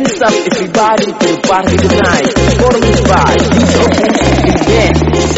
Hands up everybody to the party tonight. Performed by DJ Yeah.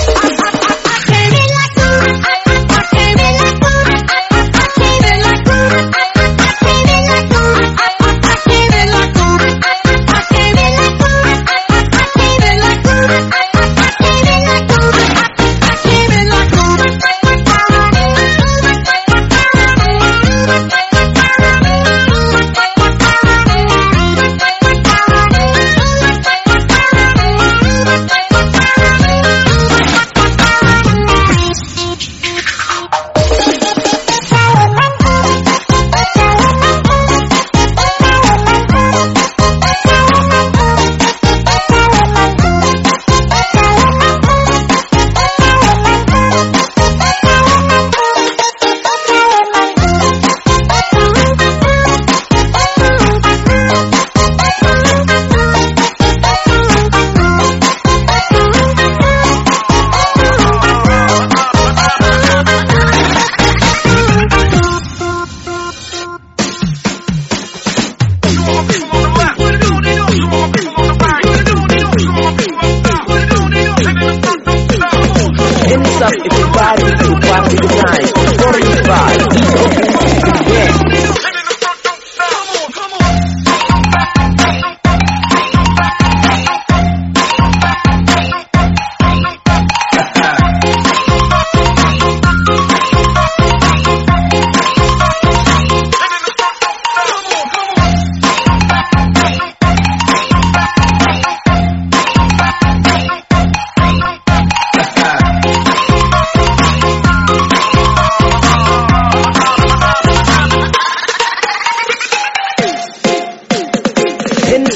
Nice.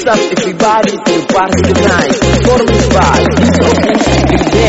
Lift up everybody to party tonight. Performance by